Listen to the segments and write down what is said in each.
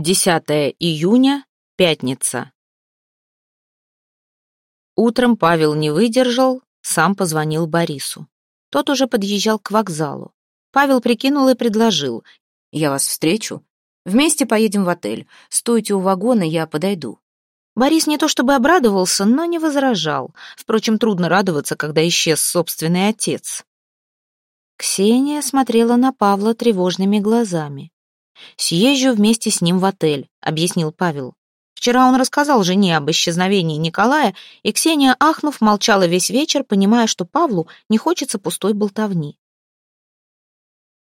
10 июня, пятница. Утром Павел не выдержал, сам позвонил Борису. Тот уже подъезжал к вокзалу. Павел прикинул и предложил. «Я вас встречу. Вместе поедем в отель. Стойте у вагона, я подойду». Борис не то чтобы обрадовался, но не возражал. Впрочем, трудно радоваться, когда исчез собственный отец. Ксения смотрела на Павла тревожными глазами. «Съезжу вместе с ним в отель», — объяснил Павел. Вчера он рассказал жене об исчезновении Николая, и Ксения, ахнув, молчала весь вечер, понимая, что Павлу не хочется пустой болтовни.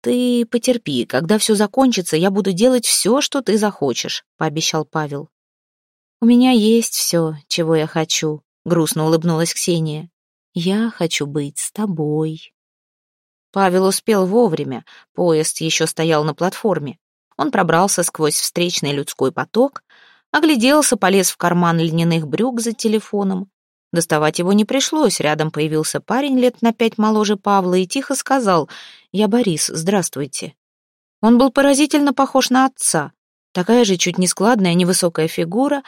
«Ты потерпи, когда все закончится, я буду делать все, что ты захочешь», — пообещал Павел. «У меня есть все, чего я хочу», — грустно улыбнулась Ксения. «Я хочу быть с тобой». Павел успел вовремя, поезд еще стоял на платформе. Он пробрался сквозь встречный людской поток, огляделся, полез в карман льняных брюк за телефоном. Доставать его не пришлось, рядом появился парень лет на пять моложе Павла и тихо сказал «Я Борис, здравствуйте». Он был поразительно похож на отца, такая же чуть нескладная невысокая фигура,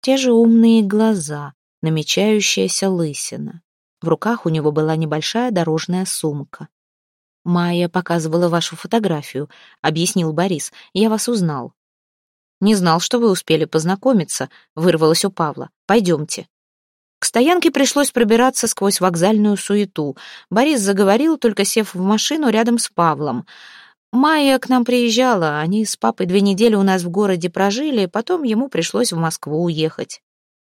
те же умные глаза, намечающаяся лысина. В руках у него была небольшая дорожная сумка. «Майя показывала вашу фотографию», — объяснил Борис. «Я вас узнал». «Не знал, что вы успели познакомиться», — вырвалось у Павла. «Пойдемте». К стоянке пришлось пробираться сквозь вокзальную суету. Борис заговорил, только сев в машину рядом с Павлом. «Майя к нам приезжала, они с папой две недели у нас в городе прожили, потом ему пришлось в Москву уехать».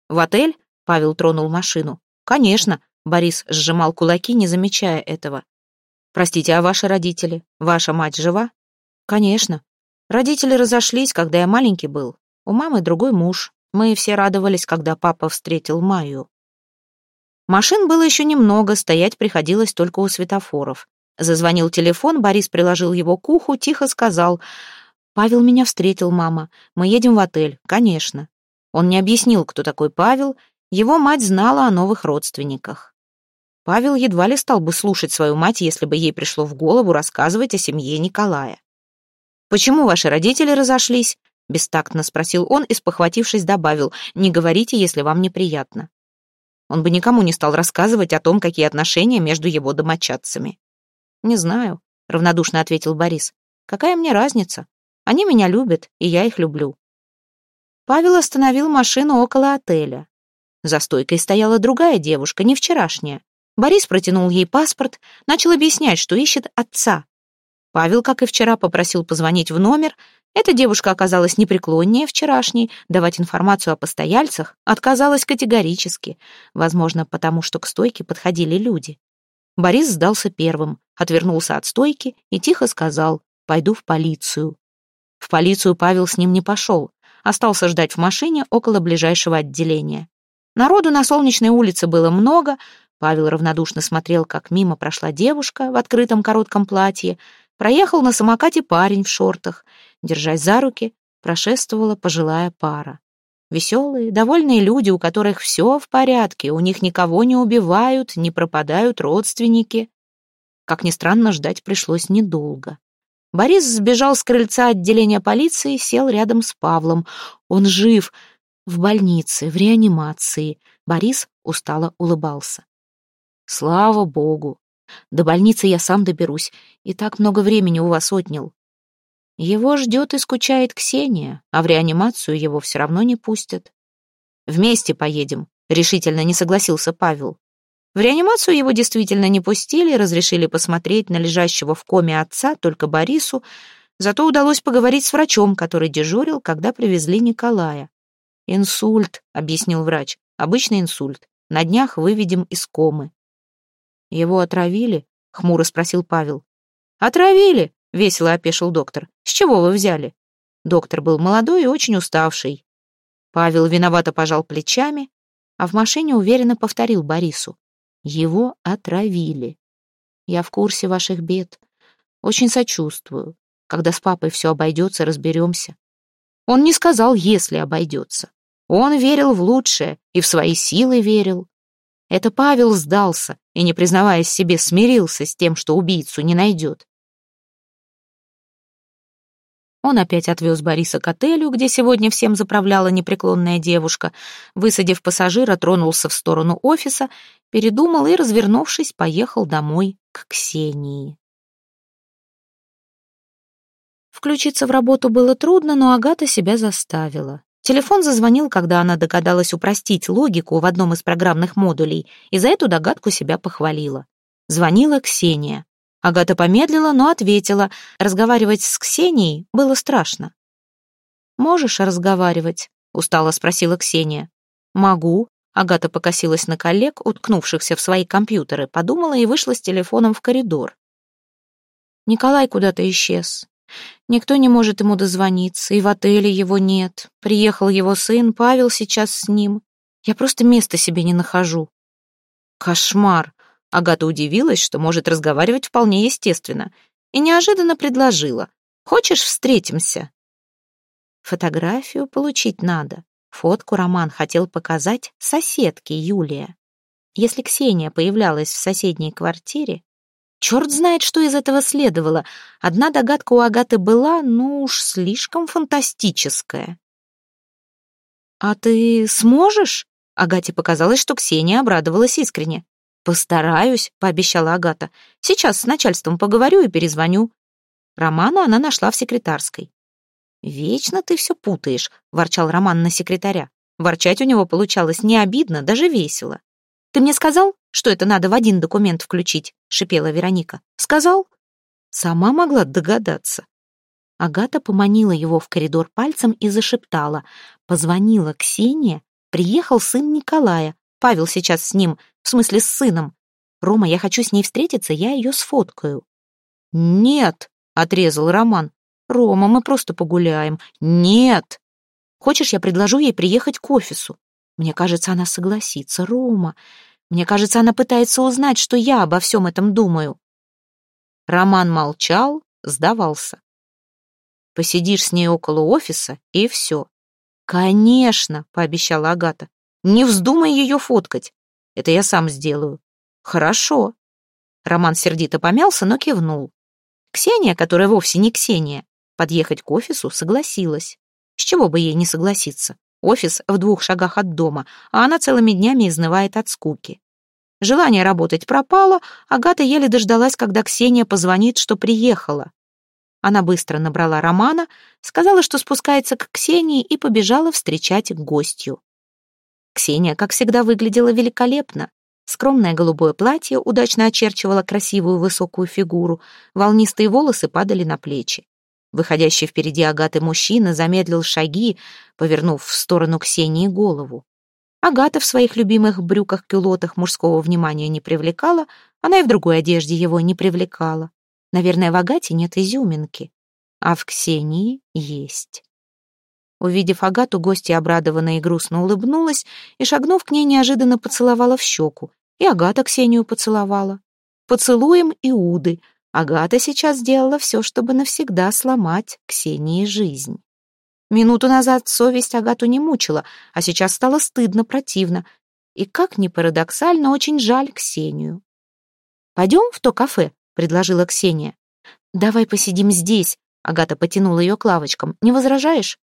«В отель?» — Павел тронул машину. «Конечно», — Борис сжимал кулаки, не замечая этого. Простите, а ваши родители? Ваша мать жива? Конечно. Родители разошлись, когда я маленький был. У мамы другой муж. Мы все радовались, когда папа встретил Майю. Машин было еще немного, стоять приходилось только у светофоров. Зазвонил телефон, Борис приложил его к уху, тихо сказал. «Павел меня встретил, мама. Мы едем в отель, конечно». Он не объяснил, кто такой Павел. Его мать знала о новых родственниках. Павел едва ли стал бы слушать свою мать, если бы ей пришло в голову рассказывать о семье Николая. «Почему ваши родители разошлись?» — бестактно спросил он и, спохватившись, добавил, «Не говорите, если вам неприятно». Он бы никому не стал рассказывать о том, какие отношения между его домочадцами. «Не знаю», — равнодушно ответил Борис. «Какая мне разница? Они меня любят, и я их люблю». Павел остановил машину около отеля. За стойкой стояла другая девушка, не вчерашняя. Борис протянул ей паспорт, начал объяснять, что ищет отца. Павел, как и вчера, попросил позвонить в номер. Эта девушка оказалась непреклоннее вчерашней, давать информацию о постояльцах отказалась категорически, возможно, потому что к стойке подходили люди. Борис сдался первым, отвернулся от стойки и тихо сказал «пойду в полицию». В полицию Павел с ним не пошел, остался ждать в машине около ближайшего отделения. Народу на Солнечной улице было много, Павел равнодушно смотрел, как мимо прошла девушка в открытом коротком платье, проехал на самокате парень в шортах. Держась за руки, прошествовала пожилая пара. Веселые, довольные люди, у которых все в порядке, у них никого не убивают, не пропадают родственники. Как ни странно, ждать пришлось недолго. Борис сбежал с крыльца отделения полиции, сел рядом с Павлом. Он жив, в больнице, в реанимации. Борис устало улыбался. Слава богу. До больницы я сам доберусь, и так много времени у вас отнял. Его ждет и скучает Ксения, а в реанимацию его все равно не пустят. Вместе поедем, решительно не согласился Павел. В реанимацию его действительно не пустили, разрешили посмотреть на лежащего в коме отца только Борису, зато удалось поговорить с врачом, который дежурил, когда привезли Николая. «Инсульт», — объяснил врач, — «обычный инсульт. На днях выведем из комы». «Его отравили?» — хмуро спросил Павел. «Отравили!» — весело опешил доктор. «С чего вы взяли?» Доктор был молодой и очень уставший. Павел виновато пожал плечами, а в машине уверенно повторил Борису. «Его отравили. Я в курсе ваших бед. Очень сочувствую. Когда с папой все обойдется, разберемся». Он не сказал «если обойдется». Он верил в лучшее и в свои силы верил. Это Павел сдался и, не признаваясь себе, смирился с тем, что убийцу не найдет. Он опять отвез Бориса к отелю, где сегодня всем заправляла непреклонная девушка. Высадив пассажира, тронулся в сторону офиса, передумал и, развернувшись, поехал домой к Ксении. Включиться в работу было трудно, но Агата себя заставила. Телефон зазвонил, когда она догадалась упростить логику в одном из программных модулей, и за эту догадку себя похвалила. Звонила Ксения. Агата помедлила, но ответила. Разговаривать с Ксенией было страшно. «Можешь разговаривать?» — устало спросила Ксения. «Могу». Агата покосилась на коллег, уткнувшихся в свои компьютеры, подумала и вышла с телефоном в коридор. Николай куда-то исчез. Никто не может ему дозвониться, и в отеле его нет. Приехал его сын, Павел сейчас с ним. Я просто места себе не нахожу. Кошмар. Агата удивилась, что может разговаривать вполне естественно, и неожиданно предложила. «Хочешь, встретимся?» Фотографию получить надо. Фотку Роман хотел показать соседке Юлия. Если Ксения появлялась в соседней квартире, черт знает, что из этого следовало. Одна догадка у Агаты была, ну уж слишком фантастическая. «А ты сможешь?» Агате показалось, что Ксения обрадовалась искренне. «Постараюсь», — пообещала Агата. «Сейчас с начальством поговорю и перезвоню». Романа она нашла в секретарской. «Вечно ты все путаешь», — ворчал Роман на секретаря. Ворчать у него получалось не обидно, даже весело. «Ты мне сказал, что это надо в один документ включить?» — шипела Вероника. «Сказал?» Сама могла догадаться. Агата поманила его в коридор пальцем и зашептала. Позвонила Ксения, приехал сын Николая. Павел сейчас с ним, в смысле, с сыном. Рома, я хочу с ней встретиться, я ее сфоткаю. Нет, отрезал Роман. Рома, мы просто погуляем. Нет. Хочешь, я предложу ей приехать к офису? Мне кажется, она согласится. Рома, мне кажется, она пытается узнать, что я обо всем этом думаю. Роман молчал, сдавался. Посидишь с ней около офиса, и все. «Конечно», — пообещала Агата. «Не вздумай ее фоткать. Это я сам сделаю». «Хорошо». Роман сердито помялся, но кивнул. Ксения, которая вовсе не Ксения, подъехать к офису согласилась. С чего бы ей не согласиться? Офис в двух шагах от дома, а она целыми днями изнывает от скуки. Желание работать пропало, Агата еле дождалась, когда Ксения позвонит, что приехала. Она быстро набрала Романа, сказала, что спускается к Ксении и побежала встречать гостью. Ксения, как всегда, выглядела великолепно. Скромное голубое платье удачно очерчивало красивую высокую фигуру, волнистые волосы падали на плечи. Выходящий впереди Агаты мужчина замедлил шаги, повернув в сторону Ксении голову. Агата в своих любимых брюках-кюлотах мужского внимания не привлекала, она и в другой одежде его не привлекала. Наверное, в Агате нет изюминки, а в Ксении есть. Увидев Агату, гостья обрадованно и грустно улыбнулась и, шагнув к ней, неожиданно поцеловала в щеку. И Агата Ксению поцеловала. Поцелуем Иуды. Агата сейчас сделала все, чтобы навсегда сломать Ксении жизнь. Минуту назад совесть Агату не мучила, а сейчас стало стыдно, противно. И, как ни парадоксально, очень жаль Ксению. «Пойдем в то кафе», — предложила Ксения. «Давай посидим здесь», — Агата потянула ее к лавочкам. «Не возражаешь?»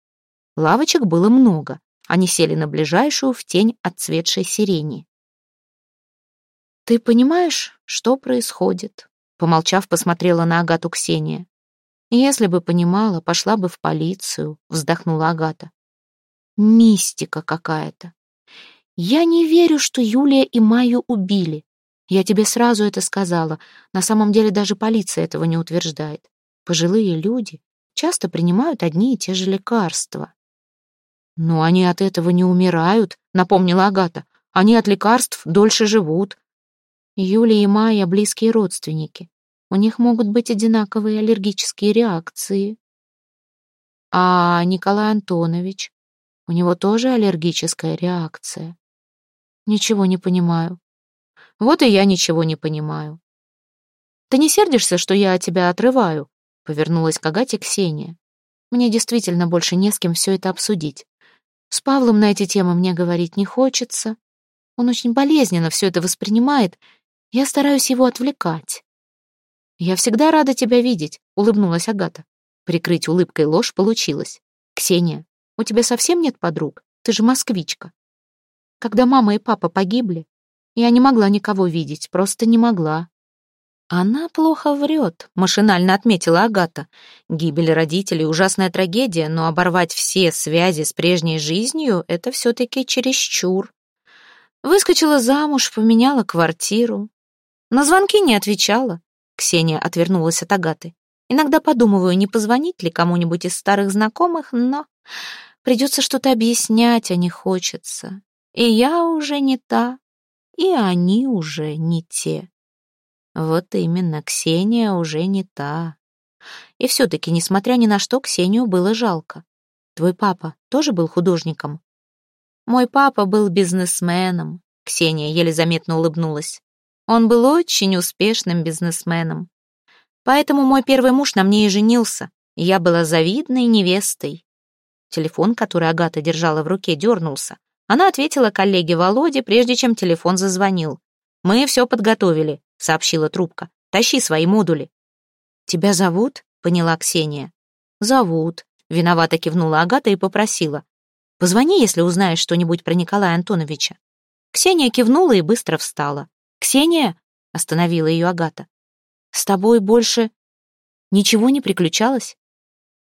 Лавочек было много. Они сели на ближайшую в тень отцветшей сирени. «Ты понимаешь, что происходит?» Помолчав, посмотрела на Агату Ксения. «Если бы понимала, пошла бы в полицию», — вздохнула Агата. «Мистика какая-то. Я не верю, что Юлия и Майю убили. Я тебе сразу это сказала. На самом деле даже полиция этого не утверждает. Пожилые люди часто принимают одни и те же лекарства. «Но они от этого не умирают», — напомнила Агата. «Они от лекарств дольше живут». Юлия и Майя — близкие родственники. У них могут быть одинаковые аллергические реакции. А Николай Антонович? У него тоже аллергическая реакция. Ничего не понимаю. Вот и я ничего не понимаю. Ты не сердишься, что я тебя отрываю? Повернулась к Агате Ксения. Мне действительно больше не с кем все это обсудить. С Павлом на эти темы мне говорить не хочется. Он очень болезненно все это воспринимает. Я стараюсь его отвлекать. «Я всегда рада тебя видеть», — улыбнулась Агата. Прикрыть улыбкой ложь получилось. «Ксения, у тебя совсем нет подруг? Ты же москвичка». Когда мама и папа погибли, я не могла никого видеть, просто не могла. «Она плохо врет», — машинально отметила Агата. «Гибель родителей — ужасная трагедия, но оборвать все связи с прежней жизнью — это все-таки чересчур». Выскочила замуж, поменяла квартиру. На звонки не отвечала. Ксения отвернулась от Агаты. Иногда подумываю, не позвонить ли кому-нибудь из старых знакомых, но придется что-то объяснять, а не хочется. И я уже не та, и они уже не те. Вот именно, Ксения уже не та. И все-таки, несмотря ни на что, Ксению было жалко. Твой папа тоже был художником? Мой папа был бизнесменом. Ксения еле заметно улыбнулась. Он был очень успешным бизнесменом. Поэтому мой первый муж на мне и женился. Я была завидной невестой. Телефон, который Агата держала в руке, дернулся. Она ответила коллеге Володе, прежде чем телефон зазвонил. «Мы все подготовили. — сообщила трубка. «Тащи свои модули». «Тебя зовут?» — поняла Ксения. «Зовут», — виновато кивнула Агата и попросила. «Позвони, если узнаешь что-нибудь про Николая Антоновича». Ксения кивнула и быстро встала. «Ксения!» — остановила ее Агата. «С тобой больше ничего не приключалось?»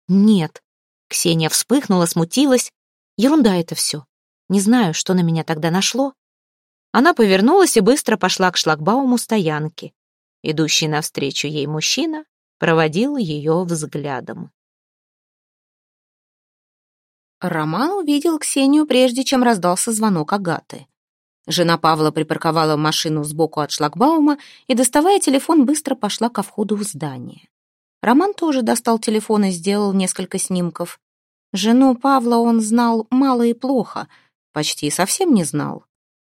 «Нет». Ксения вспыхнула, смутилась. «Ерунда это все. Не знаю, что на меня тогда нашло. Она повернулась и быстро пошла к шлагбауму стоянки. Идущий навстречу ей мужчина проводил ее взглядом. Роман увидел Ксению, прежде чем раздался звонок Агаты. Жена Павла припарковала машину сбоку от шлагбаума и, доставая телефон, быстро пошла ко входу в здание. Роман тоже достал телефон и сделал несколько снимков. Жену Павла он знал мало и плохо, почти совсем не знал.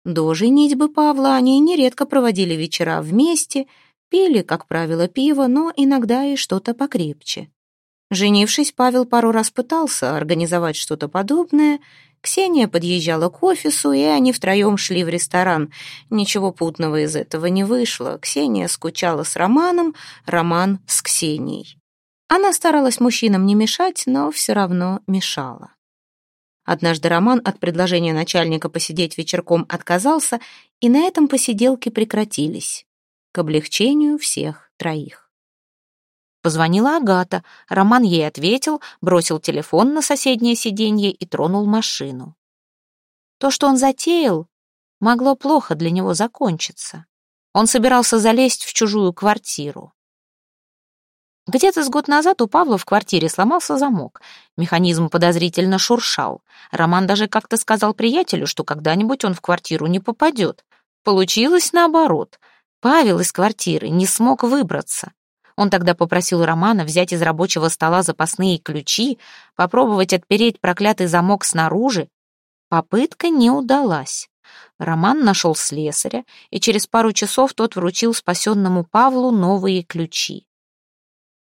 До женитьбы Павла они нередко проводили вечера вместе, пили, как правило, пиво, но иногда и что-то покрепче. Женившись, Павел пару раз пытался организовать что-то подобное. Ксения подъезжала к офису, и они втроем шли в ресторан. Ничего путного из этого не вышло. Ксения скучала с Романом, Роман с Ксенией. Она старалась мужчинам не мешать, но все равно мешала. Однажды Роман от предложения начальника посидеть вечерком отказался, и на этом посиделки прекратились. К облегчению всех троих. Позвонила Агата, Роман ей ответил, бросил телефон на соседнее сиденье и тронул машину. То, что он затеял, могло плохо для него закончиться. Он собирался залезть в чужую квартиру. Где-то с год назад у Павла в квартире сломался замок. Механизм подозрительно шуршал. Роман даже как-то сказал приятелю, что когда-нибудь он в квартиру не попадет. Получилось наоборот. Павел из квартиры не смог выбраться. Он тогда попросил Романа взять из рабочего стола запасные ключи, попробовать отпереть проклятый замок снаружи. Попытка не удалась. Роман нашел слесаря, и через пару часов тот вручил спасенному Павлу новые ключи.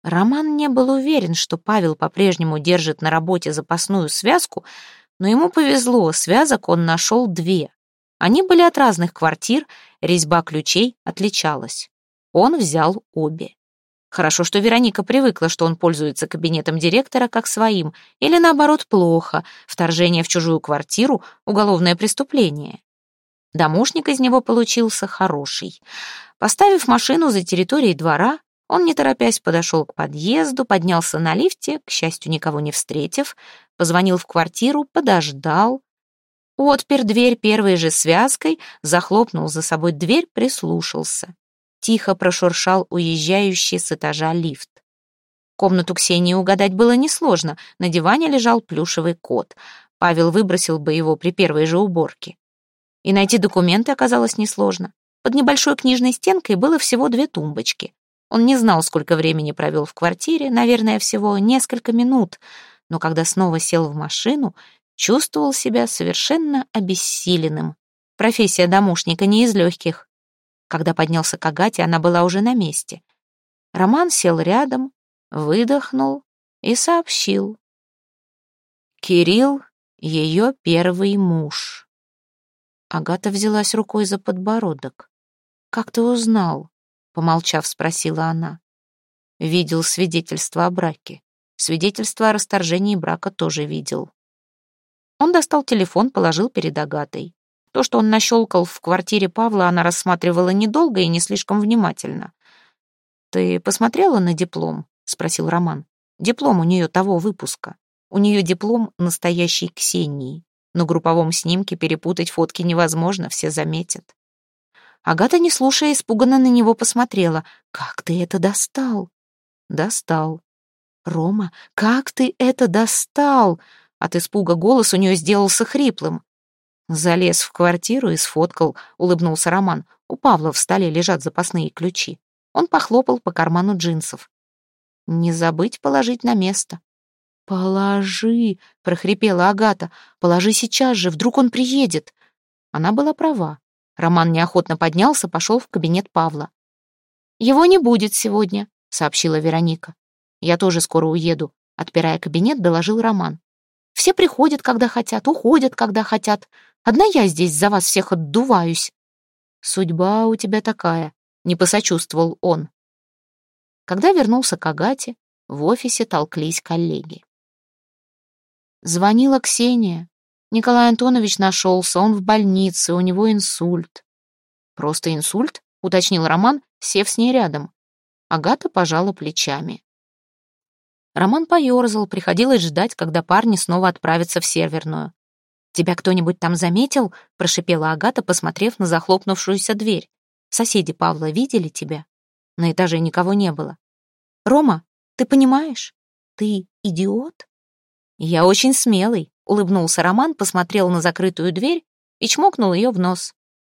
Роман не был уверен, что Павел по-прежнему держит на работе запасную связку, но ему повезло, связок он нашел две. Они были от разных квартир, резьба ключей отличалась. Он взял обе. Хорошо, что Вероника привыкла, что он пользуется кабинетом директора как своим, или наоборот плохо, вторжение в чужую квартиру — уголовное преступление. Домушник из него получился хороший. Поставив машину за территорией двора, он, не торопясь, подошел к подъезду, поднялся на лифте, к счастью, никого не встретив, позвонил в квартиру, подождал. Отпер дверь первой же связкой, захлопнул за собой дверь, прислушался. Тихо прошуршал уезжающий с этажа лифт. Комнату Ксении угадать было несложно. На диване лежал плюшевый кот. Павел выбросил бы его при первой же уборке. И найти документы оказалось несложно. Под небольшой книжной стенкой было всего две тумбочки. Он не знал, сколько времени провел в квартире, наверное, всего несколько минут, но когда снова сел в машину, чувствовал себя совершенно обессиленным. Профессия домушника не из легких. Когда поднялся к Агате, она была уже на месте. Роман сел рядом, выдохнул и сообщил. Кирилл — ее первый муж. Агата взялась рукой за подбородок. «Как ты узнал?» помолчав, спросила она. Видел свидетельство о браке. Свидетельство о расторжении брака тоже видел. Он достал телефон, положил перед Агатой. То, что он нащелкал в квартире Павла, она рассматривала недолго и не слишком внимательно. «Ты посмотрела на диплом?» — спросил Роман. «Диплом у нее того выпуска. У нее диплом настоящей Ксении. На групповом снимке перепутать фотки невозможно, все заметят». Агата, не слушая, испуганно на него посмотрела. «Как ты это достал?» «Достал». «Рома, как ты это достал?» От испуга голос у нее сделался хриплым. Залез в квартиру и сфоткал, улыбнулся Роман. У Павла в столе лежат запасные ключи. Он похлопал по карману джинсов. «Не забыть положить на место». «Положи!» — прохрипела Агата. «Положи сейчас же, вдруг он приедет!» Она была права. Роман неохотно поднялся, пошел в кабинет Павла. «Его не будет сегодня», — сообщила Вероника. «Я тоже скоро уеду», — отпирая кабинет, доложил Роман. «Все приходят, когда хотят, уходят, когда хотят. Одна я здесь за вас всех отдуваюсь». «Судьба у тебя такая», — не посочувствовал он. Когда вернулся к Агате, в офисе толклись коллеги. Звонила Ксения. Николай Антонович нашелся, он в больнице, у него инсульт. «Просто инсульт?» — уточнил Роман, сев с ней рядом. Агата пожала плечами. Роман поерзал, приходилось ждать, когда парни снова отправятся в серверную. «Тебя кто-нибудь там заметил?» — прошипела Агата, посмотрев на захлопнувшуюся дверь. «Соседи Павла видели тебя?» На этаже никого не было. «Рома, ты понимаешь? Ты идиот?» «Я очень смелый», Улыбнулся Роман, посмотрел на закрытую дверь и чмокнул ее в нос.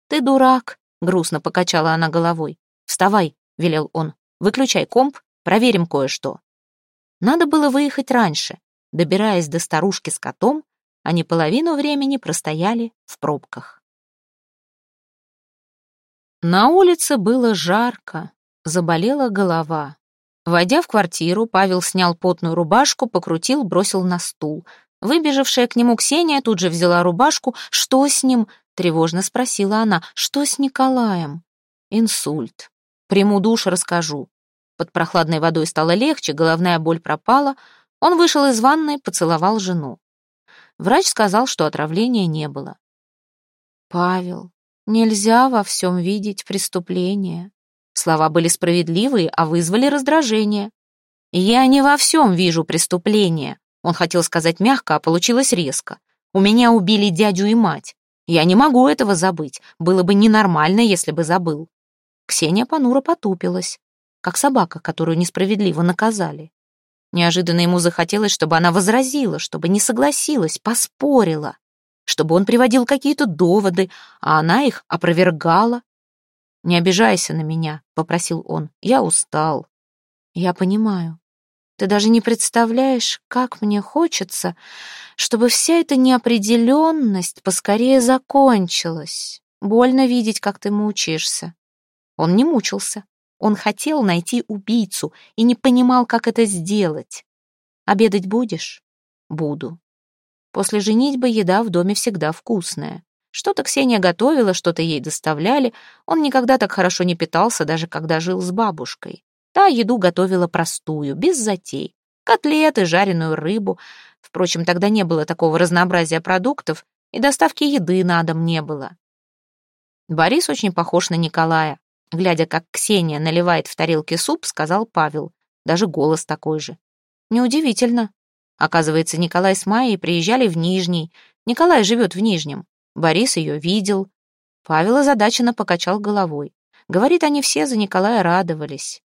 «Ты дурак», — грустно покачала она головой. «Вставай», — велел он. «Выключай комп, проверим кое-что». Надо было выехать раньше. Добираясь до старушки с котом, они половину времени простояли в пробках. На улице было жарко, заболела голова. Войдя в квартиру, Павел снял потную рубашку, покрутил, бросил на стул. Выбежавшая к нему Ксения тут же взяла рубашку. «Что с ним?» — тревожно спросила она. «Что с Николаем?» «Инсульт. Приму душ, расскажу». Под прохладной водой стало легче, головная боль пропала. Он вышел из ванной, поцеловал жену. Врач сказал, что отравления не было. «Павел, нельзя во всем видеть преступление». Слова были справедливые, а вызвали раздражение. «Я не во всем вижу преступление», он хотел сказать мягко, а получилось резко. «У меня убили дядю и мать. Я не могу этого забыть. Было бы ненормально, если бы забыл». Ксения понуро потупилась, как собака, которую несправедливо наказали. Неожиданно ему захотелось, чтобы она возразила, чтобы не согласилась, поспорила, чтобы он приводил какие-то доводы, а она их опровергала. «Не обижайся на меня», — попросил он, — «я устал». «Я понимаю. Ты даже не представляешь, как мне хочется, чтобы вся эта неопределенность поскорее закончилась. Больно видеть, как ты мучаешься. Он не мучился. Он хотел найти убийцу и не понимал, как это сделать. Обедать будешь? Буду. После женитьбы еда в доме всегда вкусная. Что-то Ксения готовила, что-то ей доставляли. Он никогда так хорошо не питался, даже когда жил с бабушкой. Та еду готовила простую, без затей. Котлеты, жареную рыбу. Впрочем, тогда не было такого разнообразия продуктов, и доставки еды на дом не было. Борис очень похож на Николая. Глядя, как Ксения наливает в тарелке суп, сказал Павел. Даже голос такой же. Неудивительно. Оказывается, Николай с Майей приезжали в Нижний. Николай живет в Нижнем. Борис ее видел. Павел озадаченно покачал головой. Говорит, они все за Николая радовались.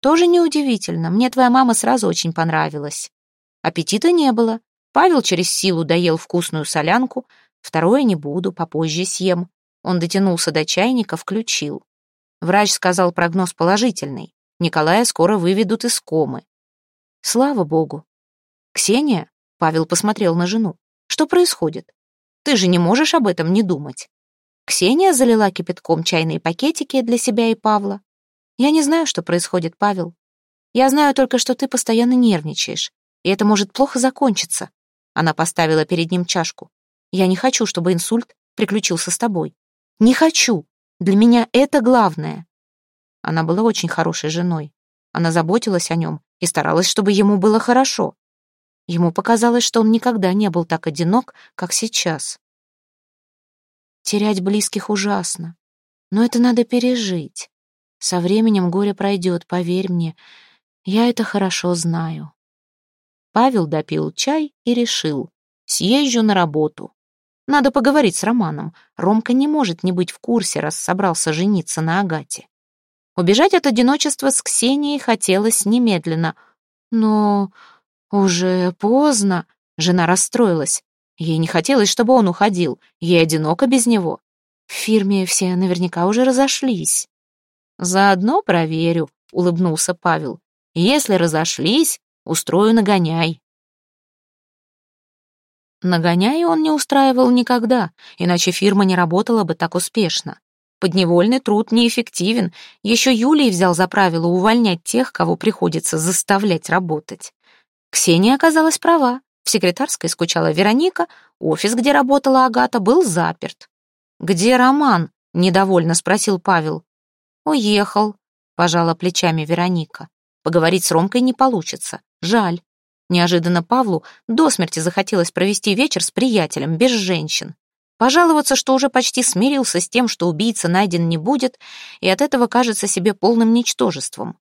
Тоже неудивительно, мне твоя мама сразу очень понравилась. Аппетита не было. Павел через силу доел вкусную солянку. Второе не буду, попозже съем. Он дотянулся до чайника, включил. Врач сказал прогноз положительный. Николая скоро выведут из комы. Слава богу. Ксения, Павел посмотрел на жену. Что происходит? Ты же не можешь об этом не думать. Ксения залила кипятком чайные пакетики для себя и Павла. Я не знаю, что происходит, Павел. Я знаю только, что ты постоянно нервничаешь, и это может плохо закончиться. Она поставила перед ним чашку. Я не хочу, чтобы инсульт приключился с тобой. Не хочу. Для меня это главное. Она была очень хорошей женой. Она заботилась о нем, и старалась, чтобы ему было хорошо. Ему показалось, что он никогда не был так одинок, как сейчас. Терять близких ужасно, но это надо пережить. Со временем горе пройдет, поверь мне, я это хорошо знаю. Павел допил чай и решил, съезжу на работу. Надо поговорить с Романом. Ромка не может не быть в курсе, раз собрался жениться на Агате. Убежать от одиночества с Ксенией хотелось немедленно. Но уже поздно. Жена расстроилась. Ей не хотелось, чтобы он уходил. Ей одиноко без него. В фирме все наверняка уже разошлись. «Заодно проверю», — улыбнулся Павел. «Если разошлись, устрою нагоняй». Нагоняй он не устраивал никогда, иначе фирма не работала бы так успешно. Подневольный труд неэффективен. Еще Юлий взял за правило увольнять тех, кого приходится заставлять работать. Ксения оказалась права. В секретарской скучала Вероника, офис, где работала Агата, был заперт. «Где Роман?» — недовольно спросил Павел. «Уехал», — пожала плечами Вероника. «Поговорить с Ромкой не получится. Жаль. Неожиданно Павлу до смерти захотелось провести вечер с приятелем, без женщин. Пожаловаться, что уже почти смирился с тем, что убийца найден не будет, и от этого кажется себе полным ничтожеством.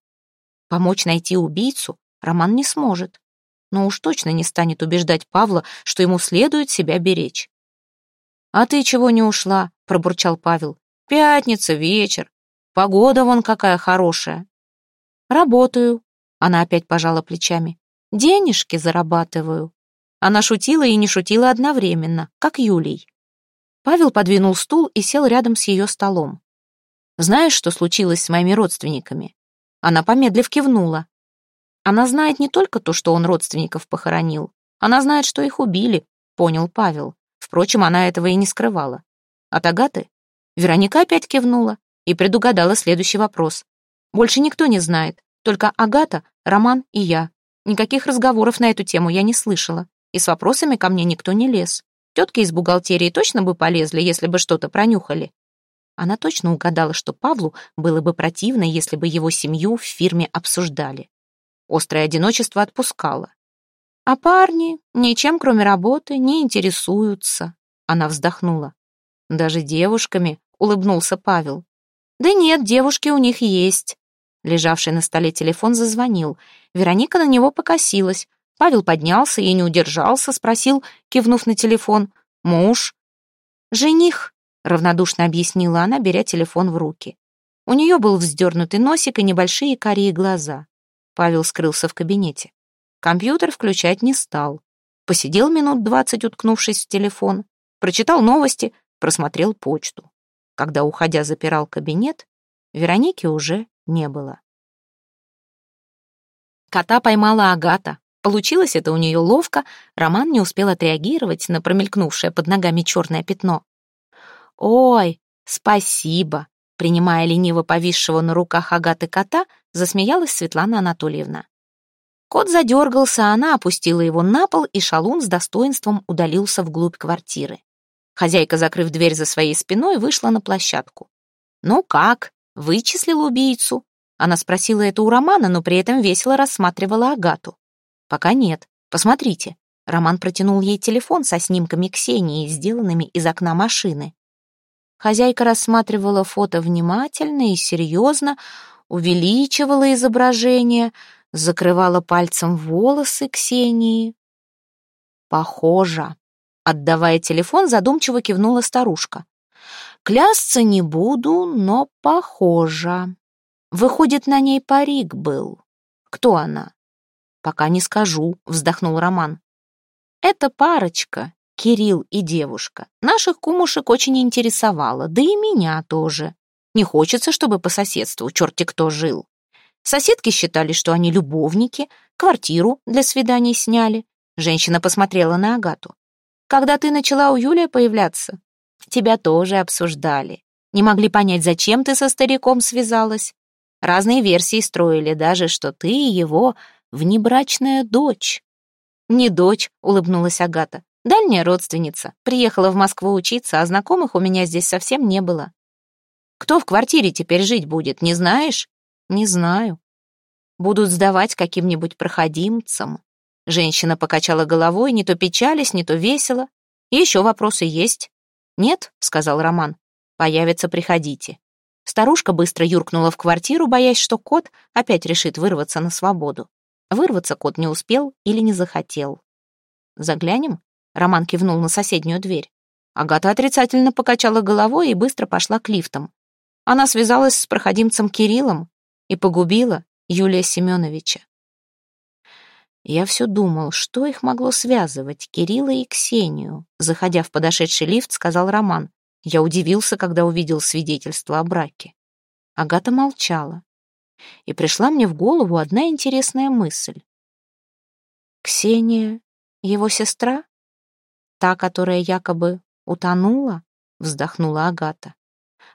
Помочь найти убийцу Роман не сможет, но уж точно не станет убеждать Павла, что ему следует себя беречь. «А ты чего не ушла?» — пробурчал Павел. «Пятница, вечер. Погода вон какая хорошая». «Работаю», — она опять пожала плечами. Денежки зарабатываю. Она шутила и не шутила одновременно, как Юлий. Павел подвинул стул и сел рядом с ее столом. «Знаешь, что случилось с моими родственниками?» Она помедлив кивнула. «Она знает не только то, что он родственников похоронил. Она знает, что их убили», — понял Павел. Впрочем, она этого и не скрывала. От Агаты? Вероника опять кивнула и предугадала следующий вопрос. «Больше никто не знает, только Агата, Роман и я. Никаких разговоров на эту тему я не слышала, и с вопросами ко мне никто не лез. Тетки из бухгалтерии точно бы полезли, если бы что-то пронюхали. Она точно угадала, что Павлу было бы противно, если бы его семью в фирме обсуждали. Острое одиночество отпускало. А парни ничем, кроме работы, не интересуются. Она вздохнула. Даже девушками, улыбнулся Павел. Да нет, девушки у них есть. Лежавший на столе телефон зазвонил. Вероника на него покосилась. Павел поднялся и не удержался, спросил, кивнув на телефон. «Муж?» «Жених», — равнодушно объяснила она, беря телефон в руки. У нее был вздернутый носик и небольшие карие глаза. Павел скрылся в кабинете. Компьютер включать не стал. Посидел минут двадцать, уткнувшись в телефон. Прочитал новости, просмотрел почту. Когда, уходя, запирал кабинет, Вероники уже не было. Кота поймала Агата. Получилось это у нее ловко, Роман не успел отреагировать на промелькнувшее под ногами черное пятно. «Ой, спасибо!» Принимая лениво повисшего на руках Агаты кота, засмеялась Светлана Анатольевна. Кот задергался, она опустила его на пол, и шалун с достоинством удалился вглубь квартиры. Хозяйка, закрыв дверь за своей спиной, вышла на площадку. «Ну как?» Вычислил убийцу? Она спросила это у Романа, но при этом весело рассматривала Агату. Пока нет. Посмотрите. Роман протянул ей телефон со снимками Ксении, сделанными из окна машины. Хозяйка рассматривала фото внимательно и серьезно, увеличивала изображение, закрывала пальцем волосы Ксении. «Похоже», — отдавая телефон, задумчиво кивнула старушка. Клясться не буду, но похоже. Выходит, на ней парик был. Кто она? Пока не скажу, вздохнул Роман. Это парочка, Кирилл и девушка. Наших кумушек очень интересовало, да и меня тоже. Не хочется, чтобы по соседству черти кто жил. Соседки считали, что они любовники, квартиру для свиданий сняли. Женщина посмотрела на Агату. Когда ты начала у Юлия появляться, Тебя тоже обсуждали. Не могли понять, зачем ты со стариком связалась. Разные версии строили даже, что ты его внебрачная дочь. «Не дочь», — улыбнулась Агата. «Дальняя родственница. Приехала в Москву учиться, а знакомых у меня здесь совсем не было». «Кто в квартире теперь жить будет, не знаешь?» «Не знаю». Будут сдавать каким-нибудь проходимцам. Женщина покачала головой, не то печались, не то весело. еще вопросы есть. «Нет», — сказал Роман, — «появится, приходите». Старушка быстро юркнула в квартиру, боясь, что кот опять решит вырваться на свободу. Вырваться кот не успел или не захотел. «Заглянем?» — Роман кивнул на соседнюю дверь. Агата отрицательно покачала головой и быстро пошла к лифтам. Она связалась с проходимцем Кириллом и погубила Юлия Семеновича. Я все думал, что их могло связывать, Кирилла и Ксению. Заходя в подошедший лифт, сказал Роман. Я удивился, когда увидел свидетельство о браке. Агата молчала. И пришла мне в голову одна интересная мысль. Ксения — его сестра? Та, которая якобы утонула? Вздохнула Агата.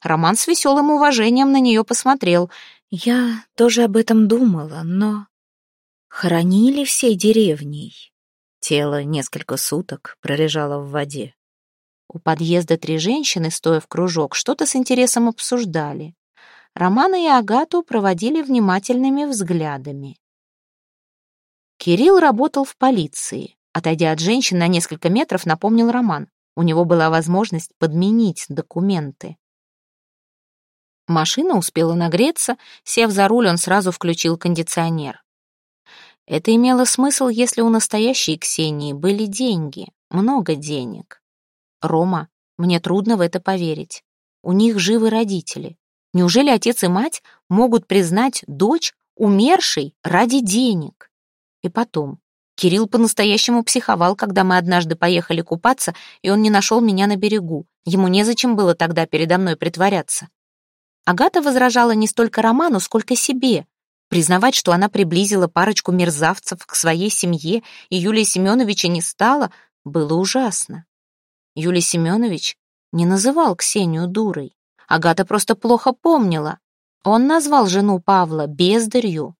Роман с веселым уважением на нее посмотрел. Я тоже об этом думала, но Хоронили всей деревней. Тело несколько суток пролежало в воде. У подъезда три женщины, стоя в кружок, что-то с интересом обсуждали. Романа и Агату проводили внимательными взглядами. Кирилл работал в полиции. Отойдя от женщин на несколько метров, напомнил Роман. У него была возможность подменить документы. Машина успела нагреться. Сев за руль, он сразу включил кондиционер. Это имело смысл, если у настоящей Ксении были деньги, много денег. Рома, мне трудно в это поверить. У них живы родители. Неужели отец и мать могут признать дочь умершей ради денег? И потом, Кирилл по-настоящему психовал, когда мы однажды поехали купаться, и он не нашел меня на берегу. Ему незачем было тогда передо мной притворяться. Агата возражала не столько Роману, сколько себе. Признавать, что она приблизила парочку мерзавцев к своей семье, и Юлия Семеновича не стала, было ужасно. Юлий Семенович не называл Ксению дурой. Агата просто плохо помнила. Он назвал жену Павла бездарью.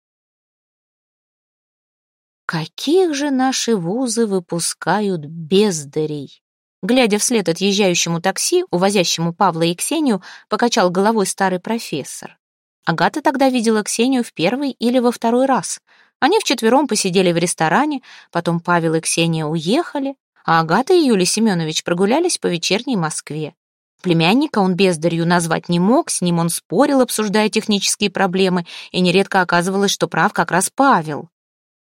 Каких же наши вузы выпускают бездарей? Глядя вслед отъезжающему такси, увозящему Павла и Ксению, покачал головой старый профессор. Агата тогда видела Ксению в первый или во второй раз. Они вчетвером посидели в ресторане, потом Павел и Ксения уехали, а Агата и Юлий Семенович прогулялись по вечерней Москве. Племянника он бездарью назвать не мог, с ним он спорил, обсуждая технические проблемы, и нередко оказывалось, что прав как раз Павел.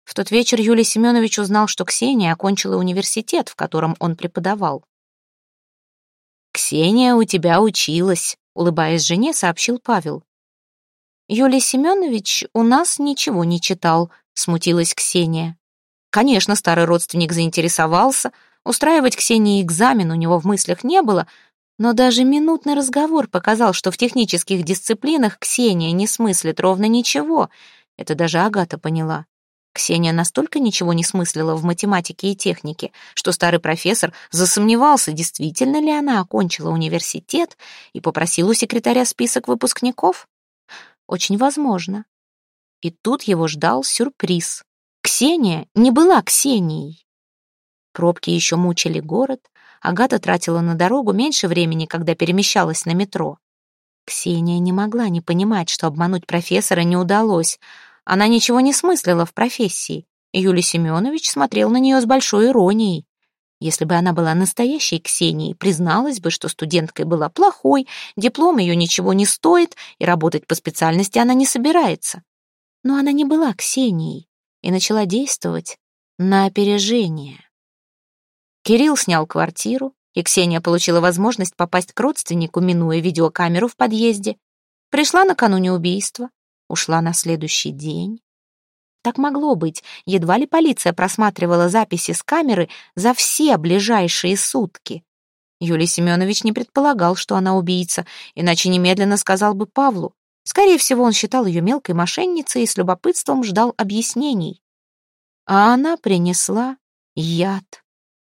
В тот вечер Юлий Семенович узнал, что Ксения окончила университет, в котором он преподавал. «Ксения у тебя училась», — улыбаясь жене, сообщил Павел. «Юлий Семенович у нас ничего не читал», — смутилась Ксения. Конечно, старый родственник заинтересовался. Устраивать Ксении экзамен у него в мыслях не было, но даже минутный разговор показал, что в технических дисциплинах Ксения не смыслит ровно ничего. Это даже Агата поняла. Ксения настолько ничего не смыслила в математике и технике, что старый профессор засомневался, действительно ли она окончила университет, и попросил у секретаря список выпускников. Очень возможно. И тут его ждал сюрприз. Ксения не была Ксенией. Пробки еще мучили город. Агата тратила на дорогу меньше времени, когда перемещалась на метро. Ксения не могла не понимать, что обмануть профессора не удалось. Она ничего не смыслила в профессии. Юлий Семенович смотрел на нее с большой иронией. Если бы она была настоящей Ксенией, призналась бы, что студенткой была плохой, диплом ее ничего не стоит, и работать по специальности она не собирается. Но она не была Ксенией и начала действовать на опережение. Кирилл снял квартиру, и Ксения получила возможность попасть к родственнику, минуя видеокамеру в подъезде. Пришла накануне убийства, ушла на следующий день. Так могло быть. Едва ли полиция просматривала записи с камеры за все ближайшие сутки. Юлий Семенович не предполагал, что она убийца, иначе немедленно сказал бы Павлу. Скорее всего, он считал ее мелкой мошенницей и с любопытством ждал объяснений. А она принесла яд.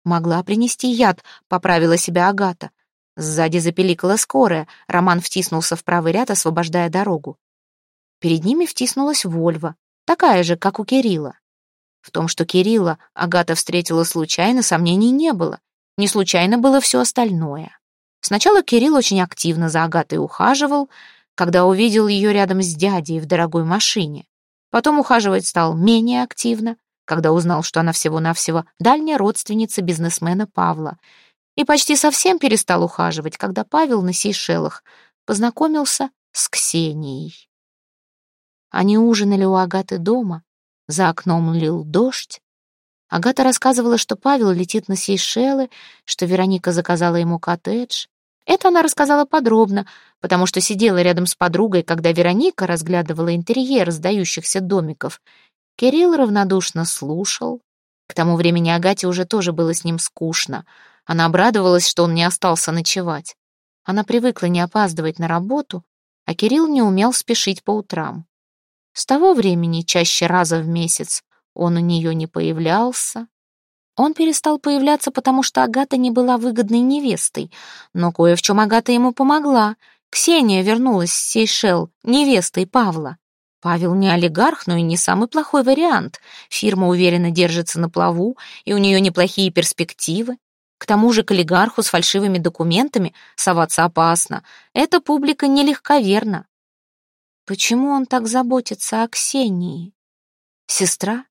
Могла принести яд, поправила себя Агата. Сзади запеликала скорая, Роман втиснулся в правый ряд, освобождая дорогу. Перед ними втиснулась Вольва такая же, как у Кирилла. В том, что Кирилла Агата встретила случайно, сомнений не было. Не случайно было все остальное. Сначала Кирилл очень активно за Агатой ухаживал, когда увидел ее рядом с дядей в дорогой машине. Потом ухаживать стал менее активно, когда узнал, что она всего-навсего дальняя родственница бизнесмена Павла. И почти совсем перестал ухаживать, когда Павел на Сейшелах познакомился с Ксенией. Они ужинали у Агаты дома, за окном лил дождь. Агата рассказывала, что Павел летит на Сейшелы, что Вероника заказала ему коттедж. Это она рассказала подробно, потому что сидела рядом с подругой, когда Вероника разглядывала интерьер сдающихся домиков. Кирилл равнодушно слушал. К тому времени Агате уже тоже было с ним скучно. Она обрадовалась, что он не остался ночевать. Она привыкла не опаздывать на работу, а Кирилл не умел спешить по утрам. С того времени, чаще раза в месяц, он у нее не появлялся. Он перестал появляться, потому что Агата не была выгодной невестой, но кое в чем Агата ему помогла. Ксения вернулась с Сейшел, невестой Павла. Павел не олигарх, но и не самый плохой вариант. Фирма уверенно держится на плаву, и у нее неплохие перспективы. К тому же к олигарху с фальшивыми документами соваться опасно. Эта публика нелегковерна. Почему он так заботится о Ксении? Сестра?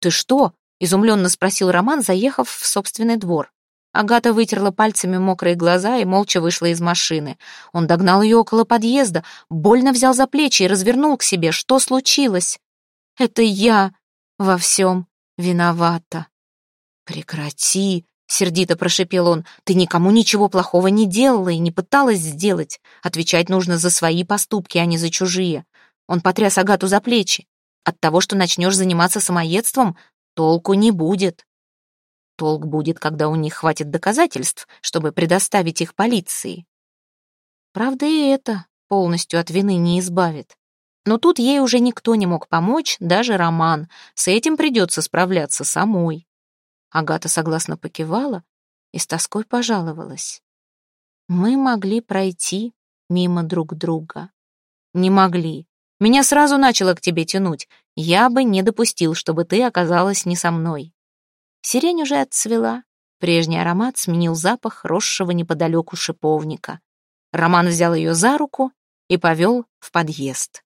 Ты что? Изумленно спросил Роман, заехав в собственный двор. Агата вытерла пальцами мокрые глаза и молча вышла из машины. Он догнал ее около подъезда, больно взял за плечи и развернул к себе. Что случилось? Это я во всем виновата. Прекрати, Сердито прошипел он. «Ты никому ничего плохого не делала и не пыталась сделать. Отвечать нужно за свои поступки, а не за чужие». Он потряс Агату за плечи. «От того, что начнешь заниматься самоедством, толку не будет». Толк будет, когда у них хватит доказательств, чтобы предоставить их полиции. Правда, и это полностью от вины не избавит. Но тут ей уже никто не мог помочь, даже Роман. С этим придется справляться самой. Агата согласно покивала и с тоской пожаловалась. Мы могли пройти мимо друг друга. Не могли. Меня сразу начало к тебе тянуть. Я бы не допустил, чтобы ты оказалась не со мной. Сирень уже отцвела. Прежний аромат сменил запах росшего неподалеку шиповника. Роман взял ее за руку и повел в подъезд.